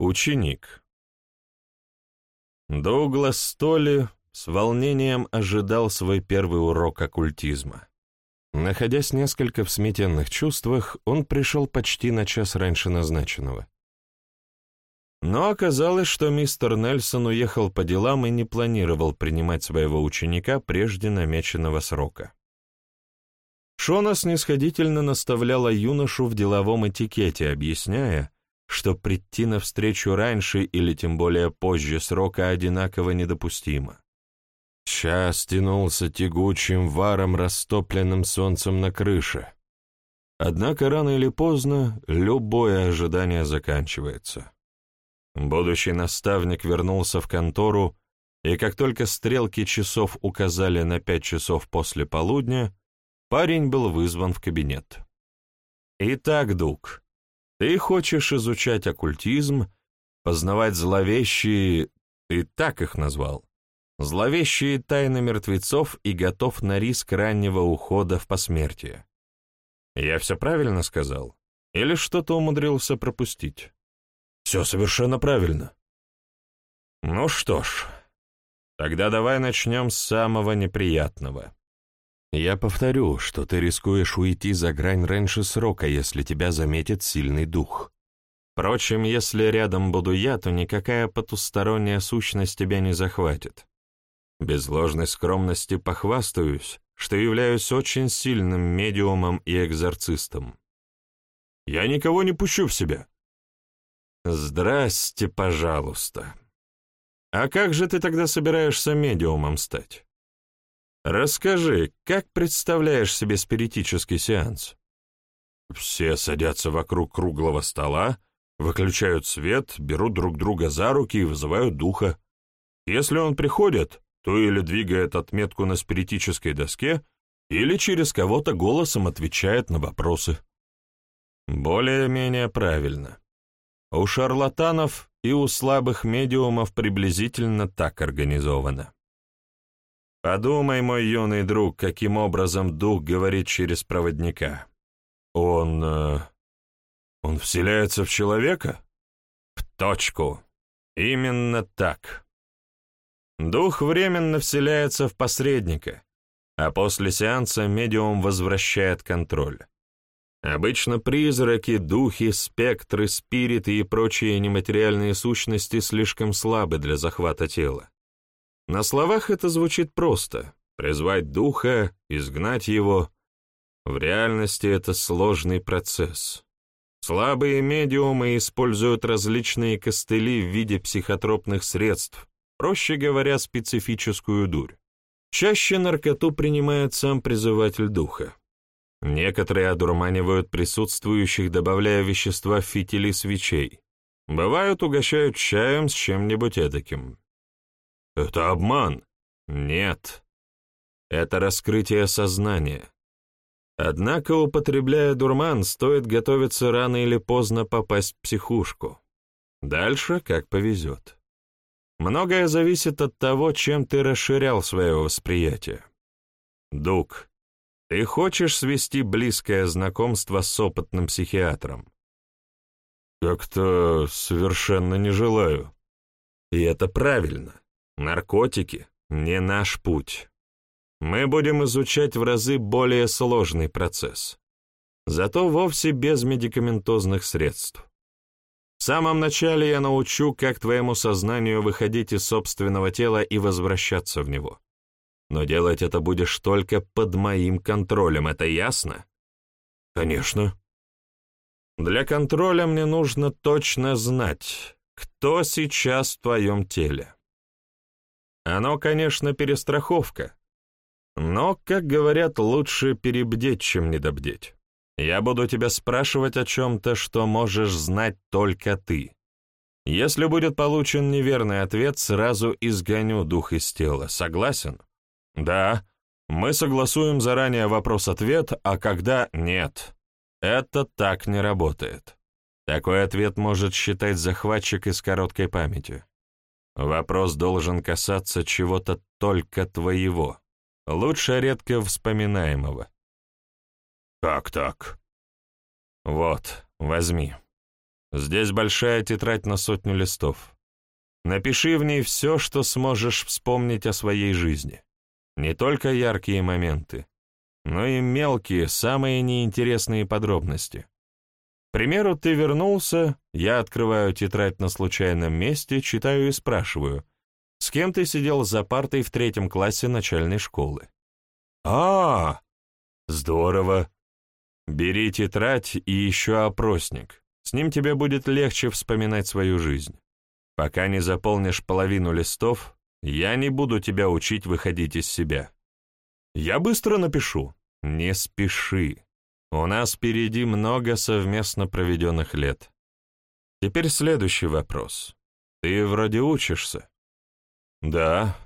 Ученик. Дуглас Столи с волнением ожидал свой первый урок оккультизма. Находясь несколько в сметенных чувствах, он пришел почти на час раньше назначенного. Но оказалось, что мистер Нельсон уехал по делам и не планировал принимать своего ученика прежде намеченного срока. Шона снисходительно наставляла юношу в деловом этикете, объясняя, что прийти навстречу раньше или тем более позже срока одинаково недопустимо. Час тянулся тягучим варом, растопленным солнцем на крыше. Однако рано или поздно любое ожидание заканчивается. Будущий наставник вернулся в контору, и как только стрелки часов указали на пять часов после полудня, парень был вызван в кабинет. «Итак, Дук, ты хочешь изучать оккультизм, познавать зловещие, ты так их назвал, зловещие тайны мертвецов и готов на риск раннего ухода в посмертие. Я все правильно сказал? Или что-то умудрился пропустить? Все совершенно правильно. Ну что ж, тогда давай начнем с самого неприятного. Я повторю, что ты рискуешь уйти за грань раньше срока, если тебя заметит сильный дух. Впрочем, если рядом буду я, то никакая потусторонняя сущность тебя не захватит. Без ложной скромности похвастаюсь, что являюсь очень сильным медиумом и экзорцистом. Я никого не пущу в себя. Здрасте, пожалуйста. А как же ты тогда собираешься медиумом стать? Расскажи, как представляешь себе спиритический сеанс? Все садятся вокруг круглого стола, выключают свет, берут друг друга за руки и вызывают духа. Если он приходит, то или двигает отметку на спиритической доске, или через кого-то голосом отвечает на вопросы. Более-менее правильно. У шарлатанов и у слабых медиумов приблизительно так организовано. Подумай, мой юный друг, каким образом дух говорит через проводника. Он... Э, он вселяется в человека? В точку. Именно так. Дух временно вселяется в посредника, а после сеанса медиум возвращает контроль. Обычно призраки, духи, спектры, спириты и прочие нематериальные сущности слишком слабы для захвата тела. На словах это звучит просто — призвать духа, изгнать его. В реальности это сложный процесс. Слабые медиумы используют различные костыли в виде психотропных средств, проще говоря, специфическую дурь. Чаще наркоту принимает сам призыватель духа. Некоторые одурманивают присутствующих, добавляя вещества в фитили свечей. Бывают, угощают чаем с чем-нибудь эдаким. Это обман. Нет. Это раскрытие сознания. Однако, употребляя дурман, стоит готовиться рано или поздно попасть в психушку. Дальше как повезет. Многое зависит от того, чем ты расширял свое восприятие. Дук, ты хочешь свести близкое знакомство с опытным психиатром? Как-то совершенно не желаю. И это правильно. Наркотики — не наш путь. Мы будем изучать в разы более сложный процесс. Зато вовсе без медикаментозных средств. В самом начале я научу, как твоему сознанию выходить из собственного тела и возвращаться в него. Но делать это будешь только под моим контролем, это ясно? Конечно. Для контроля мне нужно точно знать, кто сейчас в твоем теле. Оно, конечно, перестраховка. Но, как говорят, лучше перебдеть, чем недобдеть. Я буду тебя спрашивать о чем-то, что можешь знать только ты. Если будет получен неверный ответ, сразу изгоню дух из тела. Согласен? Да. Мы согласуем заранее вопрос-ответ, а когда — нет. Это так не работает. Такой ответ может считать захватчик из короткой памяти. Вопрос должен касаться чего-то только твоего, лучше редко вспоминаемого. Как так? Вот, возьми. Здесь большая тетрадь на сотню листов. Напиши в ней все, что сможешь вспомнить о своей жизни. Не только яркие моменты, но и мелкие, самые неинтересные подробности. Примеру, ты вернулся, я открываю тетрадь на случайном месте, читаю и спрашиваю, с кем ты сидел за партой в третьем классе начальной школы. а, Здорово. Бери тетрадь и еще опросник. С ним тебе будет легче вспоминать свою жизнь. Пока не заполнишь половину листов, я не буду тебя учить выходить из себя. Я быстро напишу. Не спеши. У нас впереди много совместно проведенных лет. Теперь следующий вопрос. Ты вроде учишься? Да.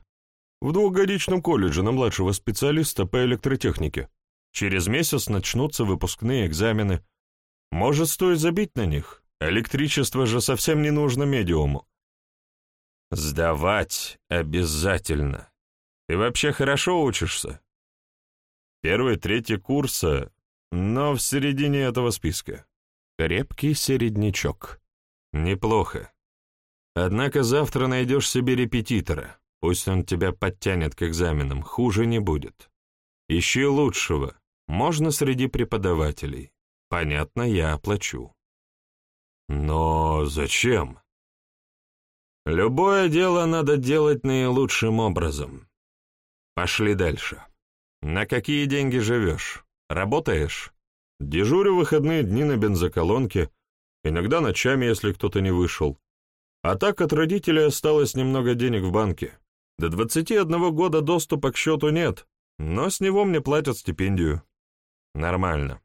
В двухгодичном колледже на младшего специалиста по электротехнике. Через месяц начнутся выпускные экзамены. Может, стоит забить на них? Электричество же совсем не нужно медиуму. Сдавать обязательно. Ты вообще хорошо учишься? Первый, третий курса, но в середине этого списка. Крепкий середнячок. Неплохо. Однако завтра найдешь себе репетитора. Пусть он тебя подтянет к экзаменам, хуже не будет. Ищи лучшего. Можно среди преподавателей. Понятно, я оплачу. Но зачем? Любое дело надо делать наилучшим образом. Пошли дальше. На какие деньги живешь? Работаешь? Дежурю выходные дни на бензоколонке, иногда ночами, если кто-то не вышел. А так от родителей осталось немного денег в банке. До 21 года доступа к счету нет, но с него мне платят стипендию. Нормально.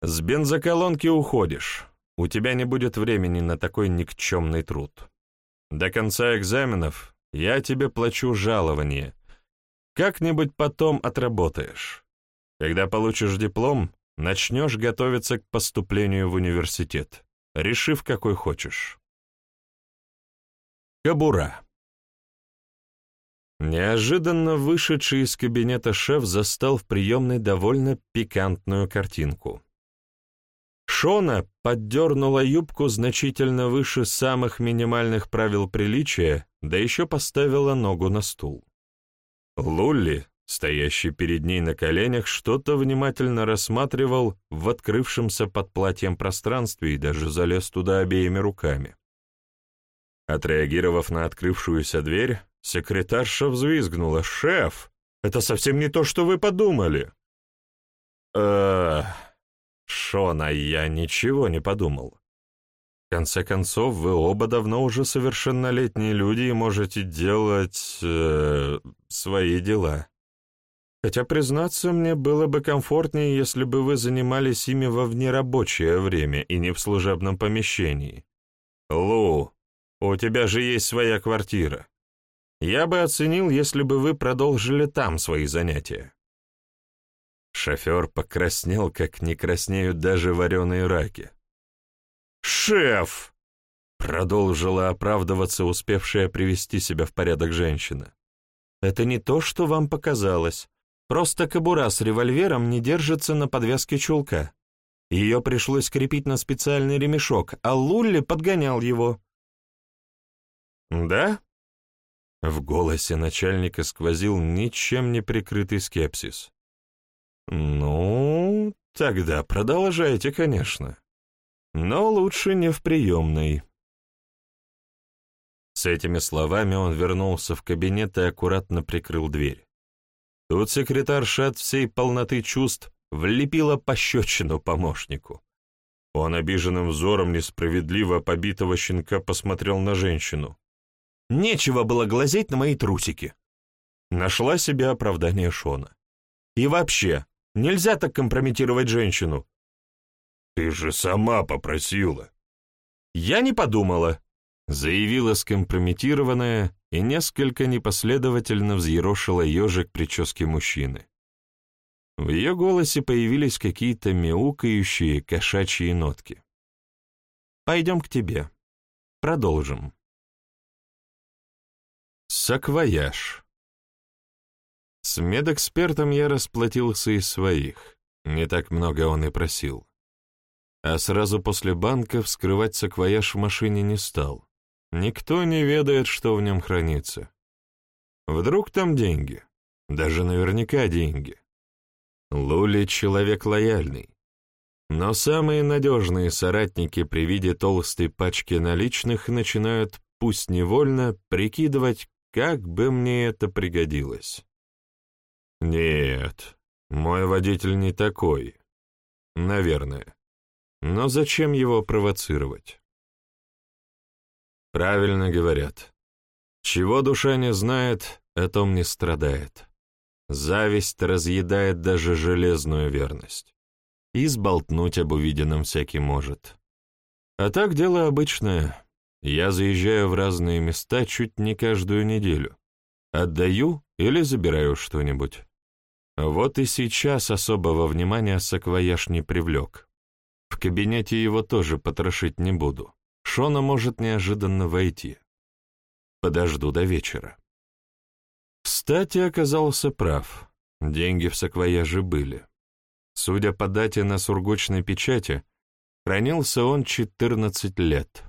С бензоколонки уходишь. У тебя не будет времени на такой никчемный труд. До конца экзаменов я тебе плачу жалование. Как-нибудь потом отработаешь. Когда получишь диплом, начнешь готовиться к поступлению в университет, решив, какой хочешь. Кабура. Неожиданно вышедший из кабинета шеф застал в приемной довольно пикантную картинку. Шона поддернула юбку значительно выше самых минимальных правил приличия, да еще поставила ногу на стул. Лулли, стоящий перед ней на коленях, что-то внимательно рассматривал в открывшемся под платьем пространстве и даже залез туда обеими руками. Отреагировав на открывшуюся дверь, Секретарша взвизгнула. «Шеф, это совсем не то, что вы подумали!» «Шона, я ничего не подумал. В конце концов, вы оба давно уже совершеннолетние люди и можете делать... Э, свои дела. Хотя, признаться, мне было бы комфортнее, если бы вы занимались ими во внерабочее время и не в служебном помещении. Лу, у тебя же есть своя квартира. Я бы оценил, если бы вы продолжили там свои занятия. Шофер покраснел, как не краснеют даже вареные раки. «Шеф!» — продолжила оправдываться успевшая привести себя в порядок женщина. «Это не то, что вам показалось. Просто кобура с револьвером не держится на подвязке чулка. Ее пришлось крепить на специальный ремешок, а Лулли подгонял его». «Да?» В голосе начальника сквозил ничем не прикрытый скепсис. «Ну, тогда продолжайте, конечно. Но лучше не в приемной». С этими словами он вернулся в кабинет и аккуратно прикрыл дверь. Тут секретарша от всей полноты чувств влепила пощечину помощнику. Он обиженным взором несправедливо побитого щенка посмотрел на женщину. Нечего было глазеть на мои трусики. Нашла себе оправдание Шона. И вообще, нельзя так компрометировать женщину. Ты же сама попросила. Я не подумала, заявила скомпрометированная и несколько непоследовательно взъерошила ежик прически мужчины. В ее голосе появились какие-то мяукающие кошачьи нотки. «Пойдем к тебе. Продолжим». Саквояж. С медэкспертом я расплатился из своих. Не так много он и просил. а сразу после банка вскрывать саквояж в машине не стал. Никто не ведает, что в нем хранится. Вдруг там деньги, даже наверняка деньги. Лули — человек лояльный. Но самые надежные соратники при виде толстой пачки наличных начинают, пусть невольно, прикидывать, как бы мне это пригодилось. Нет, мой водитель не такой. Наверное. Но зачем его провоцировать? Правильно говорят. Чего душа не знает, о том не страдает. Зависть разъедает даже железную верность. И сболтнуть об увиденном всякий может. А так дело обычное. Я заезжаю в разные места чуть не каждую неделю. Отдаю или забираю что-нибудь. Вот и сейчас особого внимания саквояж не привлек. В кабинете его тоже потрошить не буду. Шона может неожиданно войти. Подожду до вечера. Кстати, оказался прав. Деньги в саквояже были. Судя по дате на сургучной печати, хранился он 14 лет.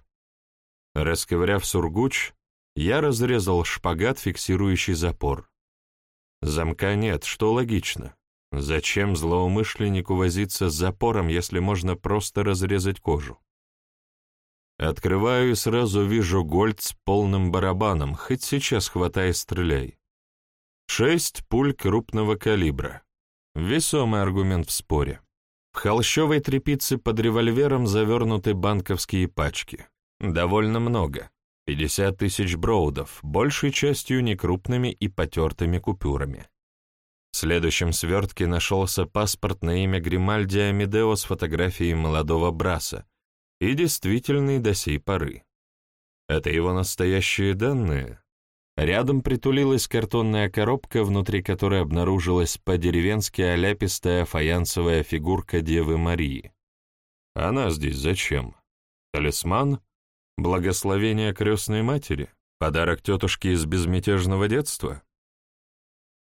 Расковыряв сургуч, я разрезал шпагат, фиксирующий запор. Замка нет, что логично. Зачем злоумышленнику возиться с запором, если можно просто разрезать кожу? Открываю и сразу вижу гольд с полным барабаном, хоть сейчас хватай стреляй. Шесть пуль крупного калибра. Весомый аргумент в споре. В холщовой тряпице под револьвером завернуты банковские пачки. Довольно много. 50 тысяч броудов, большей частью некрупными и потертыми купюрами. В следующем свертке нашелся паспорт на имя Гримальди Амедео с фотографией молодого Браса и действительный до сей поры. Это его настоящие данные? Рядом притулилась картонная коробка, внутри которой обнаружилась по-деревенски оляпистая фаянсовая фигурка Девы Марии. Она здесь зачем? Талисман? Благословение крестной матери? Подарок тетушки из безмятежного детства?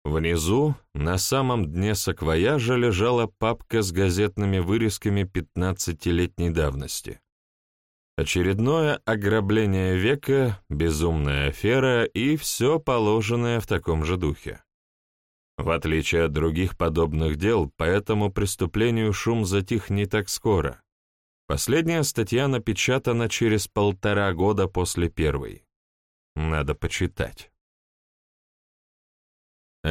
Внизу, на самом дне саквояжа, лежала папка с газетными вырезками пятнадцатилетней давности. Очередное ограбление века, безумная афера и все положенное в таком же духе. В отличие от других подобных дел, по этому преступлению шум затих не так скоро. Последняя статья напечатана через полтора года после первой. Надо почитать.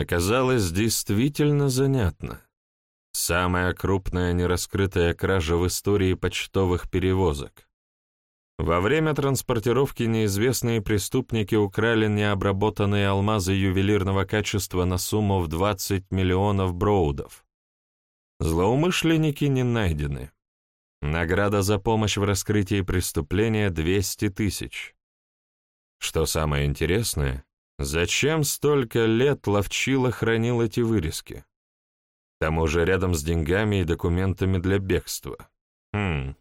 Оказалось действительно занятно. Самая крупная нераскрытая кража в истории почтовых перевозок. Во время транспортировки неизвестные преступники украли необработанные алмазы ювелирного качества на сумму в 20 миллионов броудов. Злоумышленники не найдены. Награда за помощь в раскрытии преступления — 200 тысяч. Что самое интересное, зачем столько лет Ловчила хранил эти вырезки? К тому же рядом с деньгами и документами для бегства. Хм.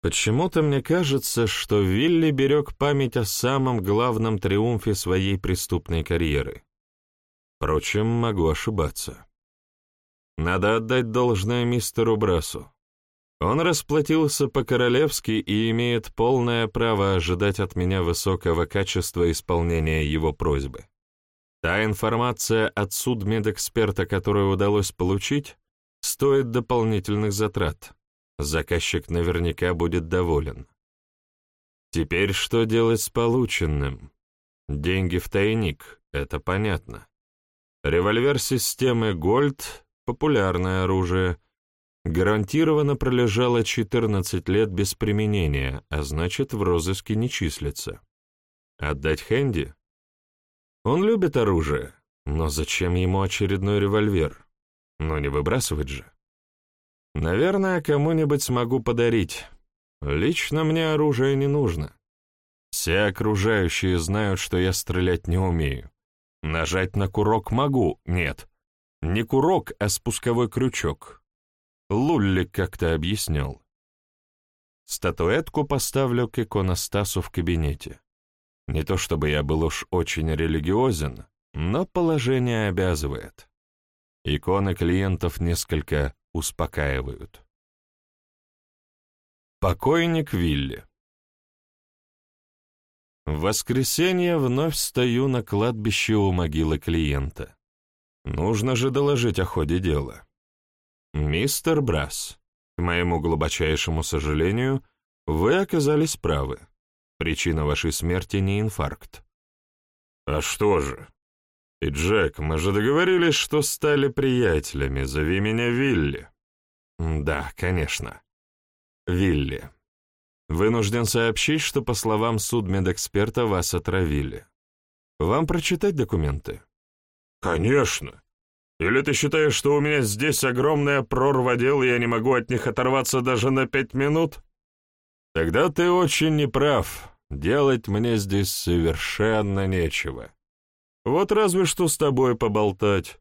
Почему-то мне кажется, что Вилли берег память о самом главном триумфе своей преступной карьеры. Впрочем, могу ошибаться. Надо отдать должное мистеру Брасу. Он расплатился по-королевски и имеет полное право ожидать от меня высокого качества исполнения его просьбы. Та информация от судмедэксперта, которую удалось получить, стоит дополнительных затрат. Заказчик наверняка будет доволен. Теперь что делать с полученным? Деньги в тайник, это понятно. Револьвер системы Гольд — популярное оружие — гарантированно пролежала 14 лет без применения, а значит, в розыске не числится. Отдать Хэнди? Он любит оружие, но зачем ему очередной револьвер? Ну не выбрасывать же. Наверное, кому-нибудь смогу подарить. Лично мне оружие не нужно. Все окружающие знают, что я стрелять не умею. Нажать на курок могу, нет. Не курок, а спусковой крючок. Лулли как-то объяснял. Статуэтку поставлю к иконостасу в кабинете. Не то чтобы я был уж очень религиозен, но положение обязывает. Иконы клиентов несколько успокаивают. Покойник Вилли. В воскресенье вновь стою на кладбище у могилы клиента. Нужно же доложить о ходе дела. Мистер Брас, к моему глубочайшему сожалению, вы оказались правы. Причина вашей смерти не инфаркт. А что же? И Джек, мы же договорились, что стали приятелями. Зови меня Вилли. Да, конечно. Вилли. Вынужден сообщить, что, по словам судмедэксперта, вас отравили. Вам прочитать документы? Конечно. Или ты считаешь, что у меня здесь огромная прорва дел, и я не могу от них оторваться даже на пять минут? Тогда ты очень неправ. Делать мне здесь совершенно нечего. Вот разве что с тобой поболтать.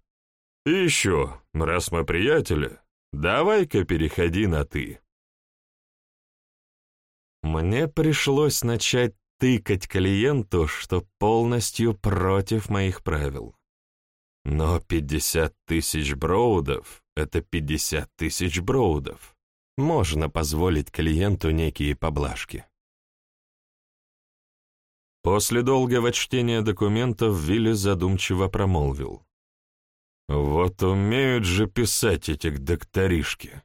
И еще, раз мы приятели, давай-ка переходи на «ты». Мне пришлось начать тыкать клиенту, что полностью против моих правил. Но 50 тысяч броудов — это 50 тысяч броудов. Можно позволить клиенту некие поблажки. После долгого чтения документов Вилли задумчиво промолвил. «Вот умеют же писать эти докторишки.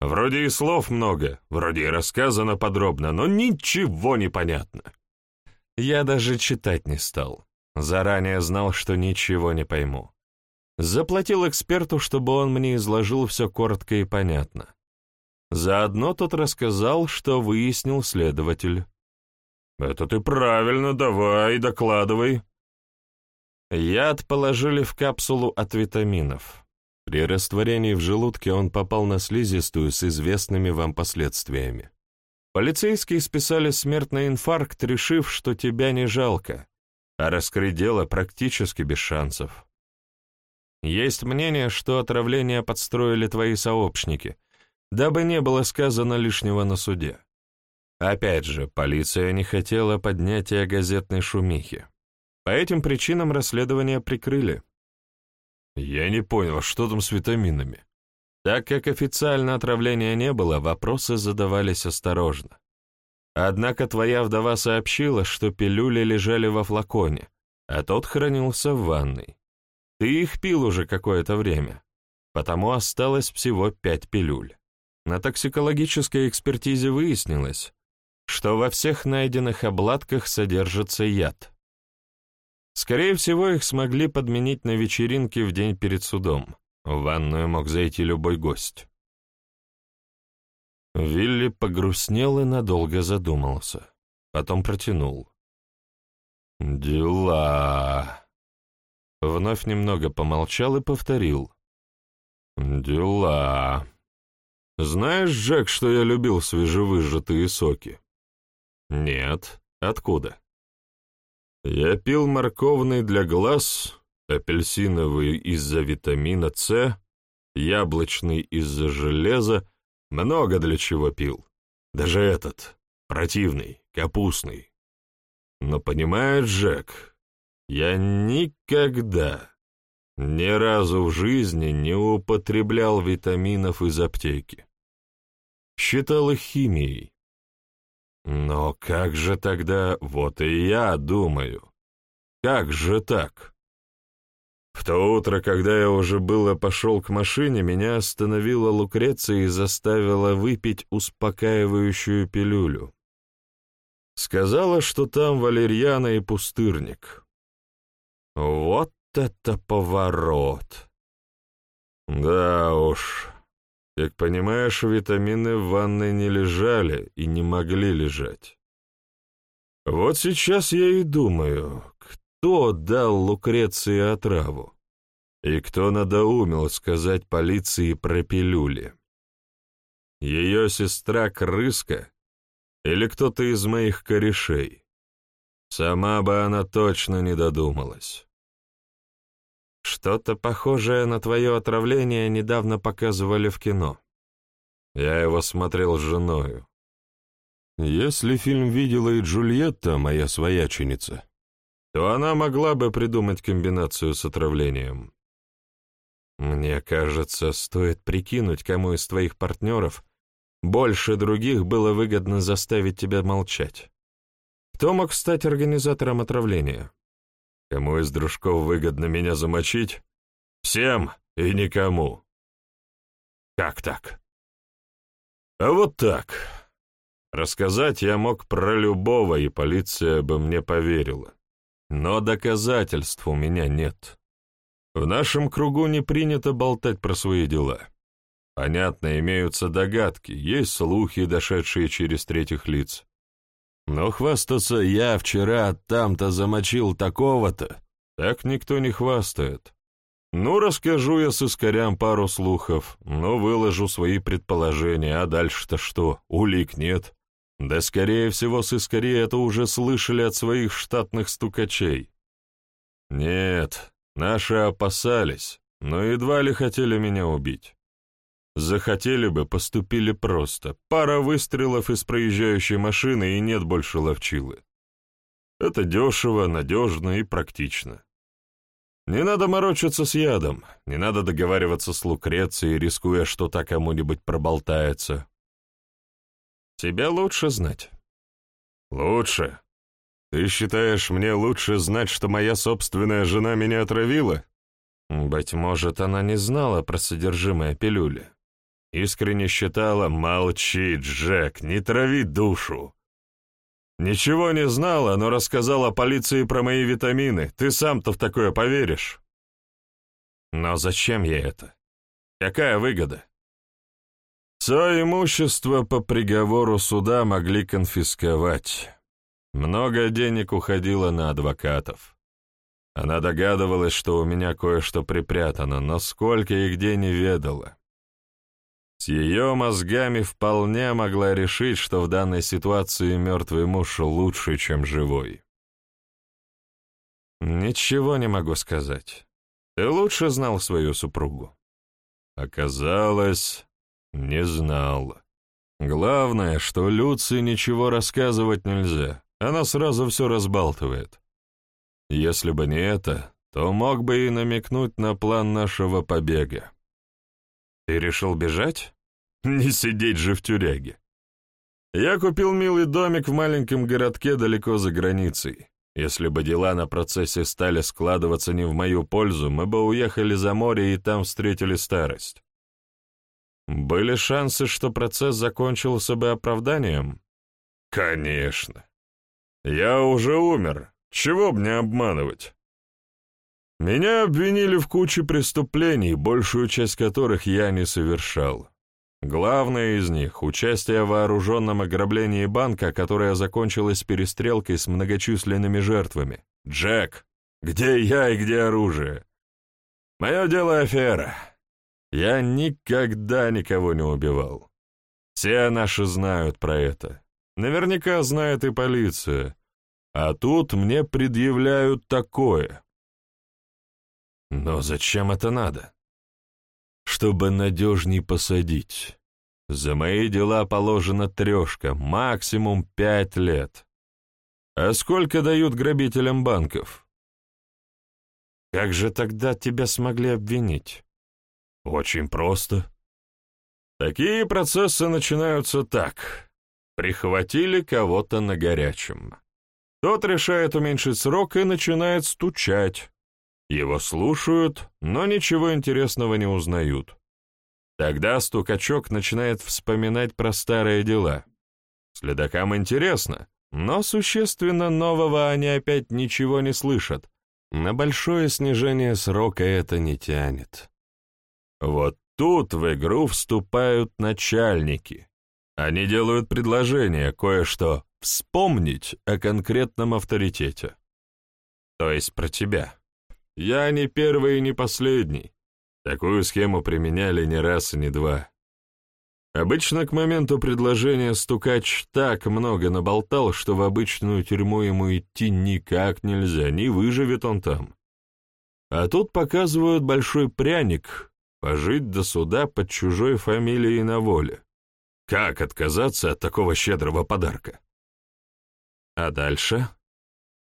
Вроде и слов много, вроде и рассказано подробно, но ничего не понятно. Я даже читать не стал. Заранее знал, что ничего не пойму. Заплатил эксперту, чтобы он мне изложил все коротко и понятно. Заодно тот рассказал, что выяснил следователь. «Это ты правильно, давай, докладывай». Яд положили в капсулу от витаминов. При растворении в желудке он попал на слизистую с известными вам последствиями. Полицейские списали смертный инфаркт, решив, что тебя не жалко, а раскрыть дело практически без шансов. Есть мнение, что отравление подстроили твои сообщники, дабы не было сказано лишнего на суде. Опять же, полиция не хотела поднятия газетной шумихи. По этим причинам расследование прикрыли. Я не понял, что там с витаминами? Так как официально отравления не было, вопросы задавались осторожно. Однако твоя вдова сообщила, что пилюли лежали во флаконе, а тот хранился в ванной. Ты их пил уже какое-то время, потому осталось всего пять пилюль. На токсикологической экспертизе выяснилось, что во всех найденных обладках содержится яд. Скорее всего, их смогли подменить на вечеринке в день перед судом. В ванную мог зайти любой гость. Вилли погрустнел и надолго задумался. Потом протянул. «Дела...» Вновь немного помолчал и повторил. «Дела...» «Знаешь, Джек, что я любил свежевыжатые соки?» «Нет. Откуда?» Я пил морковный для глаз, апельсиновый из-за витамина С, яблочный из-за железа, много для чего пил. Даже этот, противный, капустный. Но понимаешь, Джек, я никогда, ни разу в жизни не употреблял витаминов из аптеки. Считал их химией. Но как же тогда, вот и я думаю, как же так? В то утро, когда я уже было пошел к машине, меня остановила Лукреция и заставила выпить успокаивающую пилюлю. Сказала, что там валерьяна и пустырник. Вот это поворот! Да уж, как понимаешь, витамины в ванной не лежали и не могли лежать. Вот сейчас я и думаю, кто дал Лукреции отраву? И кто надоумил сказать полиции про пилюли? Ее сестра Крыска или кто-то из моих корешей? Сама бы она точно не додумалась. Что-то похожее на твое отравление недавно показывали в кино. Я его смотрел с женою. Если фильм видела и Джульетта, моя свояченица, то она могла бы придумать комбинацию с отравлением. Мне кажется, стоит прикинуть, кому из твоих партнеров больше других было выгодно заставить тебя молчать. Кто мог стать организатором отравления? Кому из дружков выгодно меня замочить? Всем и никому. Как так? А вот так. Рассказать я мог про любого, и полиция бы мне поверила. Но доказательств у меня нет. В нашем кругу не принято болтать про свои дела. Понятно, имеются догадки, есть слухи, дошедшие через третьих лиц. Но хвастаться «я вчера там-то замочил такого-то» так никто не хвастает. Ну, расскажу я сыскарям пару слухов, но выложу свои предположения, а дальше-то что, улик нет. Да, скорее всего, сыскари это уже слышали от своих штатных стукачей. Нет, наши опасались, но едва ли хотели меня убить. Захотели бы, поступили просто. Пара выстрелов из проезжающей машины, и нет больше ловчилы. Это дешево, надежно и практично. Не надо морочиться с ядом, не надо договариваться с Лукрецией, рискуя, что та кому-нибудь проболтается. Тебя лучше знать. Лучше? Ты считаешь, мне лучше знать, что моя собственная жена меня отравила? Быть может, она не знала про содержимое пилюли. Искренне считала, молчи, Джек, не трави душу. Ничего не знала, но рассказала полиции про мои витамины. Ты сам-то в такое поверишь? Но зачем ей это? Какая выгода? Все имущество по приговору суда могли конфисковать. Много денег уходило на адвокатов. Она догадывалась, что у меня кое-что припрятано, но сколько и где не ведала. С ее мозгами вполне могла решить, что в данной ситуации мертвый муж лучше, чем живой. «Ничего не могу сказать. Ты лучше знал свою супругу». Оказалось, не знал. Главное, что Люции ничего рассказывать нельзя. Она сразу все разбалтывает. Если бы не это, то мог бы и намекнуть на план нашего побега. Ты решил бежать? Не сидеть же в тюряге. Я купил милый домик в маленьком городке далеко за границей. Если бы дела на процессе стали складываться не в мою пользу, мы бы уехали за море и там встретили старость. Были шансы, что процесс закончился бы оправданием? Конечно. Я уже умер. Чего б не обманывать? Меня обвинили в куче преступлений, большую часть которых я не совершал. Главное из них — участие в вооруженном ограблении банка, которое закончилось перестрелкой с многочисленными жертвами. Джек, где я и где оружие? Мое дело афера. Я никогда никого не убивал. Все наши знают про это. Наверняка знает и полиция. А тут мне предъявляют такое. Но зачем это надо? чтобы надежней посадить. За мои дела положена трешка, максимум пять лет. А сколько дают грабителям банков? Как же тогда тебя смогли обвинить? Очень просто. Такие процессы начинаются так. Прихватили кого-то на горячем. Тот решает уменьшить срок и начинает стучать. Его слушают, но ничего интересного не узнают. Тогда стукачок начинает вспоминать про старые дела. Следакам интересно, но существенно нового они опять ничего не слышат. На большое снижение срока это не тянет. Вот тут в игру вступают начальники. Они делают предложение кое-что вспомнить о конкретном авторитете. То есть про тебя. Я не первый и не последний. Такую схему применяли не раз и не два. Обычно к моменту предложения стукач так много наболтал, что в обычную тюрьму ему идти никак нельзя, не выживет он там. А тут показывают большой пряник, пожить до суда под чужой фамилией на воле. Как отказаться от такого щедрого подарка? А дальше?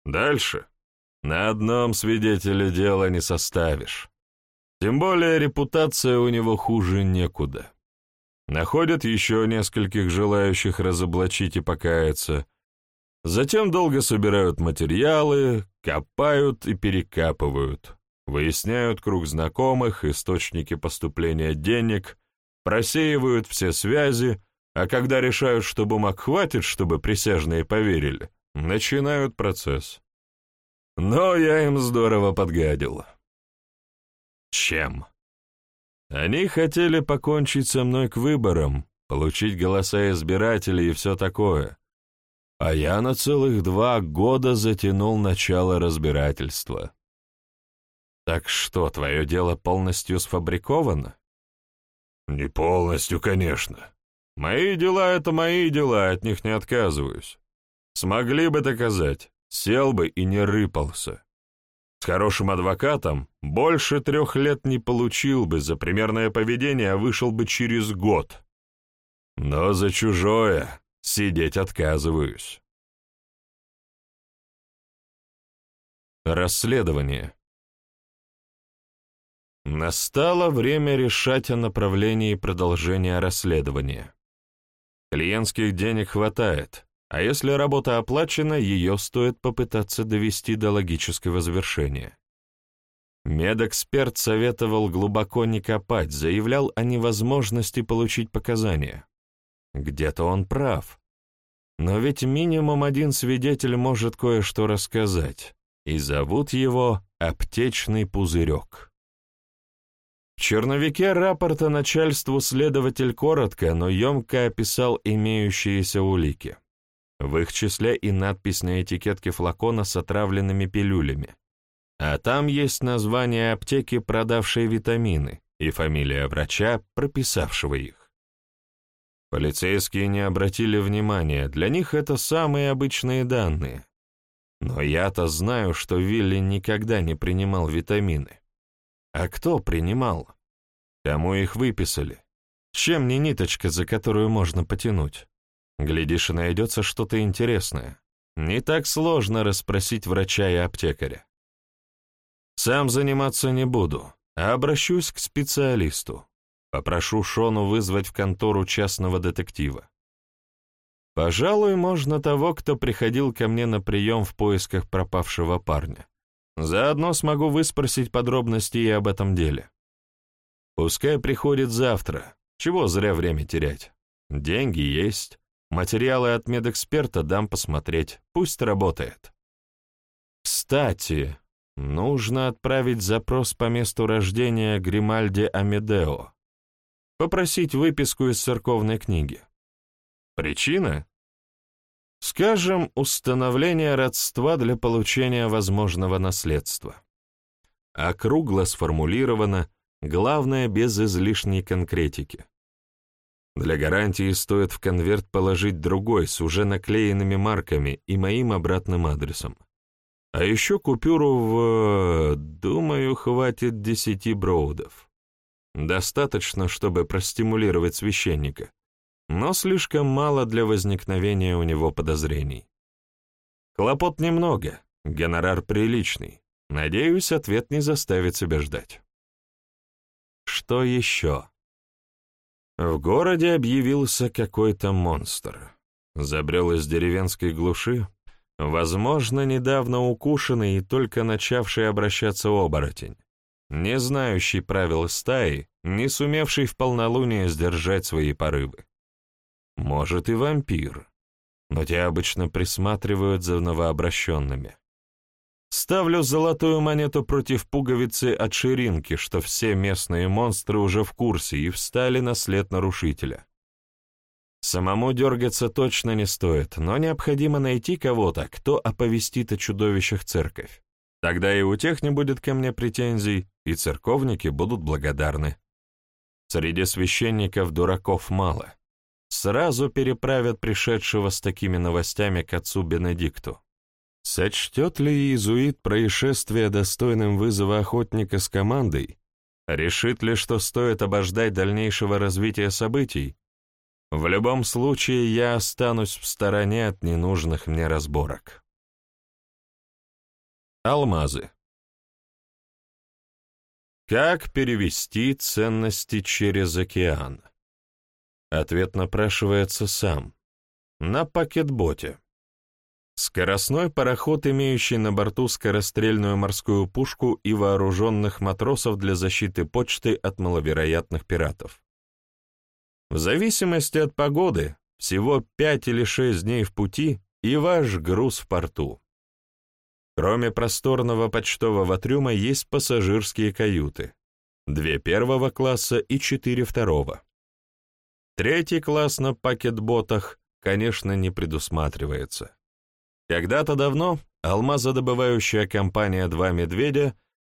Дальше на одном свидетеле дело не составишь. Тем более репутация у него хуже некуда. находят еще нескольких желающих разоблачить и покаяться, затем долго собирают материалы, копают и перекапывают, выясняют круг знакомых, источники поступления денег, просеивают все связи, а когда решают, что бумаг хватит, чтобы присяжные поверили, начинают процесс. Но я им здорово подгадил. Чем? Они хотели покончить со мной к выборам, получить голоса избирателей и все такое. А я на целых два года затянул начало разбирательства. Так что, твое дело полностью сфабриковано? Не полностью, конечно. Мои дела — это мои дела, от них не отказываюсь. Смогли бы доказать, сел бы и не рыпался. С хорошим адвокатом больше трех лет не получил бы за примерное поведение, а вышел бы через год. Но за чужое сидеть отказываюсь. Расследование. Настало время решать о направлении продолжения расследования. Клиентских денег хватает, а если работа оплачена, ее стоит попытаться довести до логического завершения. Медэксперт советовал глубоко не копать, заявлял о невозможности получить показания. Где-то он прав. Но ведь минимум один свидетель может кое-что рассказать, и зовут его «Аптечный пузырек». В черновике рапорта начальству следователь коротко, но емко описал имеющиеся улики. В их числе и надпись на этикетке флакона с отравленными пилюлями. А там есть название аптеки, продавшей витамины, и фамилия врача, прописавшего их. Полицейские не обратили внимания, для них это самые обычные данные. Но я-то знаю, что Вилли никогда не принимал витамины. А кто принимал? Кому их выписали? Чем не ниточка, за которую можно потянуть? Глядишь, и найдется что-то интересное. Не так сложно расспросить врача и аптекаря. Сам заниматься не буду, а обращусь к специалисту. Попрошу Шону вызвать в контору частного детектива. Пожалуй, можно того, кто приходил ко мне на прием в поисках пропавшего парня. Заодно смогу выспросить подробности и об этом деле. Пускай приходит завтра, чего зря время терять. Деньги есть, Материалы от медэксперта дам посмотреть, пусть работает. Кстати, нужно отправить запрос по месту рождения Гримальде Амедео. Попросить выписку из церковной книги. Причина? Скажем, установление родства для получения возможного наследства. Округло сформулировано, главное без излишней конкретики. Для гарантии стоит в конверт положить другой с уже наклеенными марками и моим обратным адресом. А еще купюру в... думаю, хватит десяти броудов. Достаточно, чтобы простимулировать священника, но слишком мало для возникновения у него подозрений. Хлопот немного, гонорар приличный. Надеюсь, ответ не заставит себя ждать. Что еще? В городе объявился какой-то монстр. Забрел из деревенской глуши, возможно, недавно укушенный и только начавший обращаться оборотень, не знающий правил стаи, не сумевший в полнолуние сдержать свои порывы. Может и вампир, но те обычно присматривают за новообращенными. Ставлю золотую монету против пуговицы от ширинки, что все местные монстры уже в курсе и встали на след нарушителя. Самому дергаться точно не стоит, но необходимо найти кого-то, кто оповестит о чудовищах церковь. Тогда и у тех не будет ко мне претензий, и церковники будут благодарны. Среди священников дураков мало. Сразу переправят пришедшего с такими новостями к отцу Бенедикту. Сочтет ли иезуит происшествие достойным вызова охотника с командой? Решит ли, что стоит обождать дальнейшего развития событий? В любом случае, я останусь в стороне от ненужных мне разборок. Алмазы. Как перевести ценности через океан? Ответ напрашивается сам. На пакетботе. Скоростной пароход, имеющий на борту скорострельную морскую пушку и вооруженных матросов для защиты почты от маловероятных пиратов. В зависимости от погоды, всего пять или шесть дней в пути, и ваш груз в порту. Кроме просторного почтового трюма есть пассажирские каюты. Две первого класса и четыре второго. Третий класс на пакетботах, конечно, не предусматривается. Когда-то давно алмазодобывающая компания «Два медведя»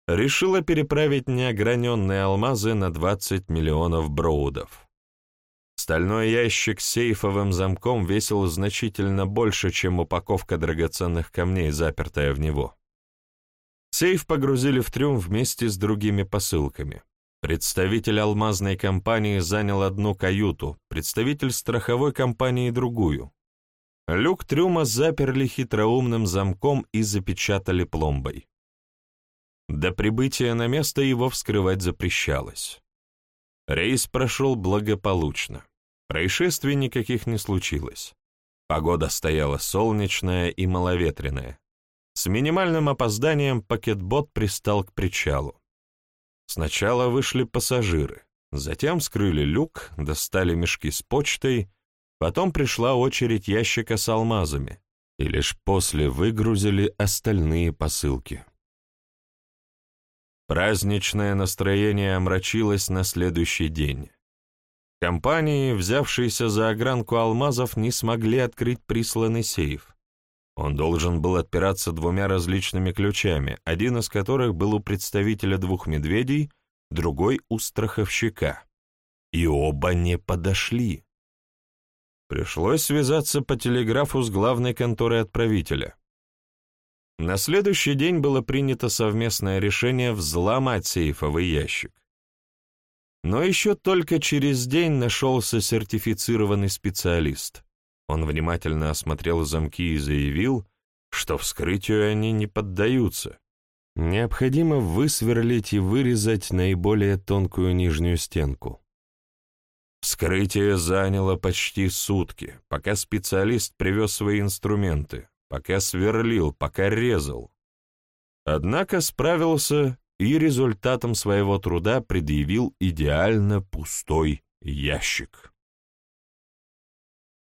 решила переправить неограненные алмазы на 20 миллионов броудов. Стальной ящик с сейфовым замком весил значительно больше, чем упаковка драгоценных камней, запертая в него. Сейф погрузили в трюм вместе с другими посылками. Представитель алмазной компании занял одну каюту, представитель страховой компании — другую. Люк трюма заперли хитроумным замком и запечатали пломбой. До прибытия на место его вскрывать запрещалось. Рейс прошел благополучно. Происшествий никаких не случилось. Погода стояла солнечная и маловетренная. С минимальным опозданием пакетбот пристал к причалу. Сначала вышли пассажиры, затем скрыли люк, достали мешки с почтой Потом пришла очередь ящика с алмазами, и лишь после выгрузили остальные посылки. Праздничное настроение омрачилось на следующий день. Компании, взявшиеся за огранку алмазов, не смогли открыть присланный сейф. Он должен был отпираться двумя различными ключами, один из которых был у представителя двух медведей, другой — у страховщика. И оба не подошли. Пришлось связаться по телеграфу с главной конторой отправителя. На следующий день было принято совместное решение взломать сейфовый ящик. Но еще только через день нашелся сертифицированный специалист. Он внимательно осмотрел замки и заявил, что вскрытию они не поддаются. Необходимо высверлить и вырезать наиболее тонкую нижнюю стенку. Вскрытие заняло почти сутки, пока специалист привез свои инструменты, пока сверлил, пока резал. Однако справился и результатом своего труда предъявил идеально пустой ящик.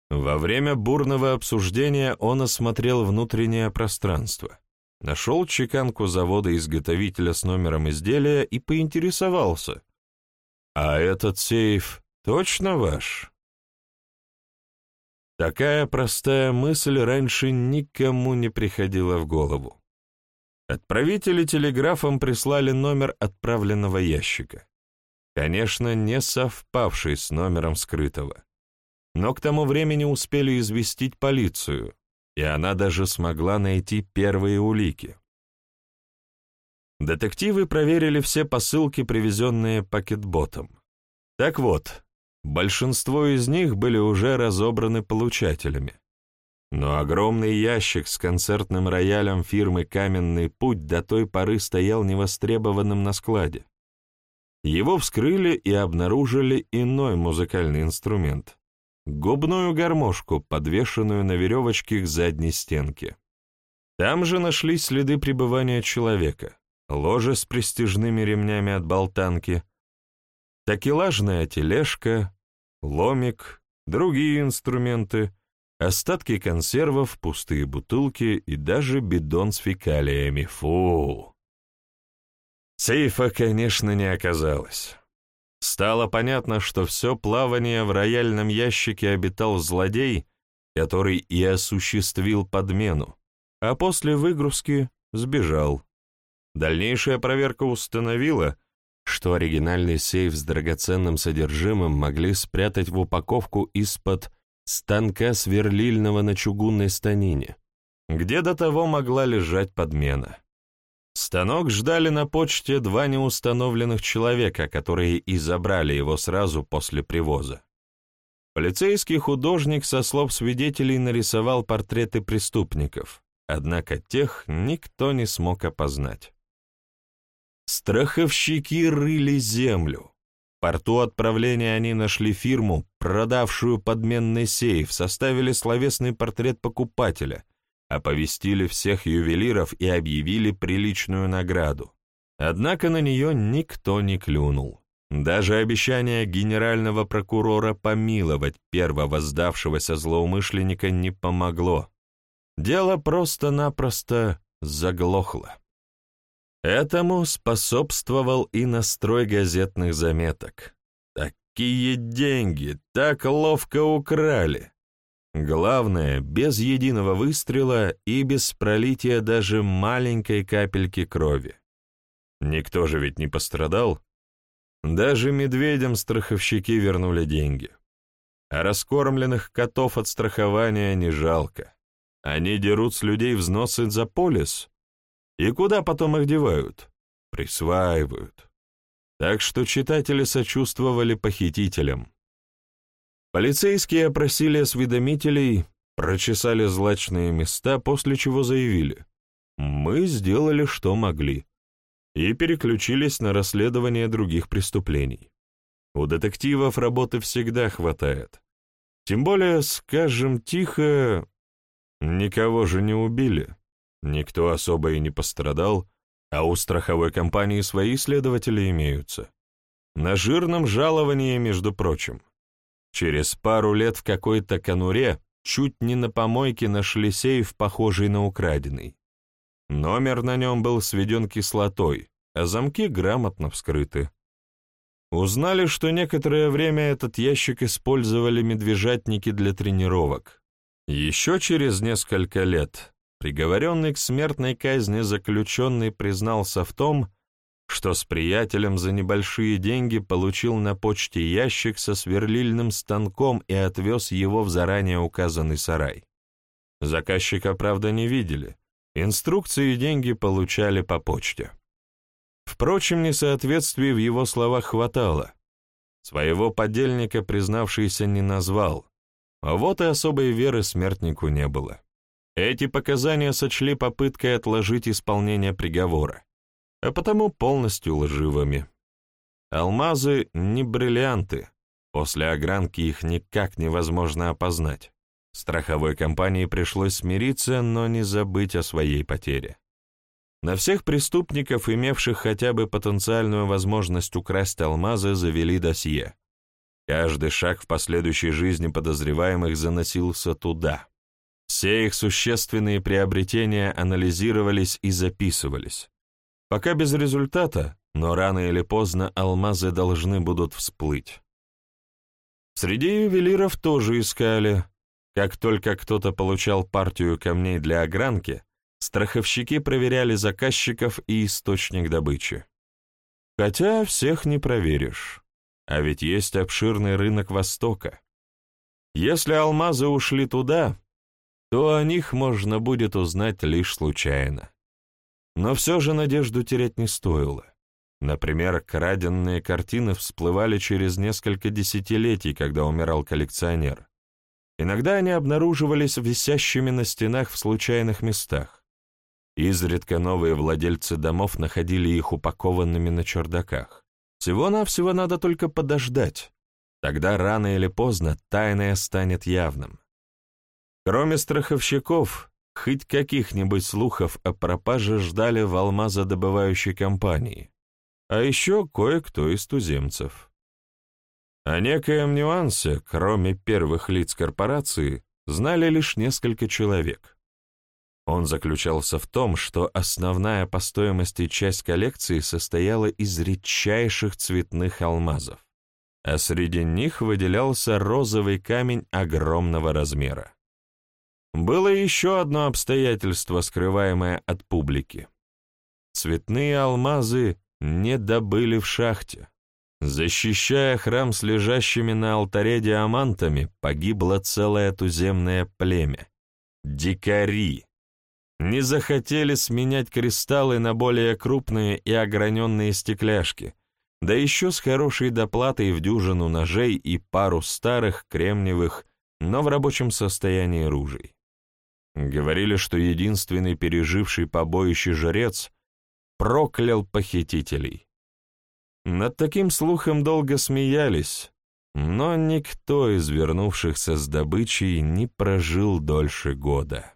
Во время бурного обсуждения он осмотрел внутреннее пространство, нашел чеканку завода-изготовителя с номером изделия и поинтересовался, а этот сейф Точно ваш? Такая простая мысль раньше никому не приходила в голову. Отправители телеграфом прислали номер отправленного ящика. Конечно, не совпавший с номером скрытого. Но к тому времени успели известить полицию, и она даже смогла найти первые улики. Детективы проверили все посылки, привезенные пакетботом. Так вот, Большинство из них были уже разобраны получателями. Но огромный ящик с концертным роялем фирмы «Каменный путь» до той поры стоял невостребованным на складе. Его вскрыли и обнаружили иной музыкальный инструмент — губную гармошку, подвешенную на веревочке к задней стенке. Там же нашлись следы пребывания человека, ложе с престижными ремнями от болтанки, такелажная тележка, ломик, другие инструменты, остатки консервов, пустые бутылки и даже бидон с фекалиями. Фу! Сейфа, конечно, не оказалось. Стало понятно, что все плавание в рояльном ящике обитал злодей, который и осуществил подмену, а после выгрузки сбежал. Дальнейшая проверка установила, что оригинальный сейф с драгоценным содержимым могли спрятать в упаковку из-под станка сверлильного на чугунной станине, где до того могла лежать подмена. Станок ждали на почте два неустановленных человека, которые и забрали его сразу после привоза. Полицейский художник со слов свидетелей нарисовал портреты преступников, однако тех никто не смог опознать. Страховщики рыли землю. В порту отправления они нашли фирму, продавшую подменный сейф, составили словесный портрет покупателя, оповестили всех ювелиров и объявили приличную награду. Однако на нее никто не клюнул. Даже обещание генерального прокурора помиловать первого сдавшегося злоумышленника не помогло. Дело просто-напросто заглохло. Этому способствовал и настрой газетных заметок. Такие деньги так ловко украли. Главное, без единого выстрела и без пролития даже маленькой капельки крови. Никто же ведь не пострадал. Даже медведям страховщики вернули деньги. А раскормленных котов от страхования не жалко. Они дерут с людей взносы за полис. И куда потом их девают? Присваивают. Так что читатели сочувствовали похитителям. Полицейские опросили осведомителей, прочесали злачные места, после чего заявили «Мы сделали, что могли» и переключились на расследование других преступлений. У детективов работы всегда хватает. Тем более, скажем тихо, никого же не убили, никто особо и не пострадал, а у страховой компании свои следователи имеются. На жирном жаловании, между прочим. Через пару лет в какой-то конуре чуть не на помойке нашли сейф, похожий на украденный. Номер на нем был сведен кислотой, а замки грамотно вскрыты. Узнали, что некоторое время этот ящик использовали медвежатники для тренировок. Еще через несколько лет приговоренный к смертной казни заключенный признался в том, что с приятелем за небольшие деньги получил на почте ящик со сверлильным станком и отвез его в заранее указанный сарай. Заказчика, правда, не видели, Инструкции и деньги получали по почте. Впрочем, несоответствий в его словах хватало. Своего подельника признавшийся не назвал, а вот и особой веры смертнику не было. Эти показания сочли попыткой отложить исполнение приговора, а потому полностью лживыми. Алмазы не бриллианты, после огранки их никак невозможно опознать. Страховой компании пришлось смириться, но не забыть о своей потере. На всех преступников, имевших хотя бы потенциальную возможность украсть алмазы, завели досье. Каждый шаг в последующей жизни подозреваемых заносился туда. Все их существенные приобретения анализировались и записывались. Пока без результата, но рано или поздно алмазы должны будут всплыть. Среди ювелиров тоже искали, как только кто-то получал партию камней для огранки, страховщики проверяли заказчиков и источник добычи. Хотя всех не проверишь, а ведь есть обширный рынок Востока. Если алмазы ушли туда, то о них можно будет узнать лишь случайно. Но все же надежду терять не стоило. Например, краденные картины всплывали через несколько десятилетий, когда умирал коллекционер. Иногда они обнаруживались висящими на стенах в случайных местах. Изредка новые владельцы домов находили их упакованными на чердаках. Всего-навсего надо только подождать. Тогда рано или поздно тайное станет явным. Кроме страховщиков, хоть каких-нибудь слухов о пропаже ждали в алмазодобывающей компании, а еще кое-кто из туземцев. О некоем нюансе, кроме первых лиц корпорации, знали лишь несколько человек. Он заключался в том, что основная по стоимости часть коллекции состояла из редчайших цветных алмазов, а среди них выделялся розовый камень огромного размера. Было еще одно обстоятельство, скрываемое от публики. Цветные алмазы не добыли в шахте. Защищая храм с лежащими на алтаре диамантами, погибло целое туземное племя. Дикари. Не захотели сменять кристаллы на более крупные и ограненные стекляшки, да еще с хорошей доплатой в дюжину ножей и пару старых кремниевых, но в рабочем состоянии ружей. Говорили, что единственный переживший побоище жрец проклял похитителей. Над таким слухом долго смеялись, но никто из вернувшихся с добычей не прожил дольше года.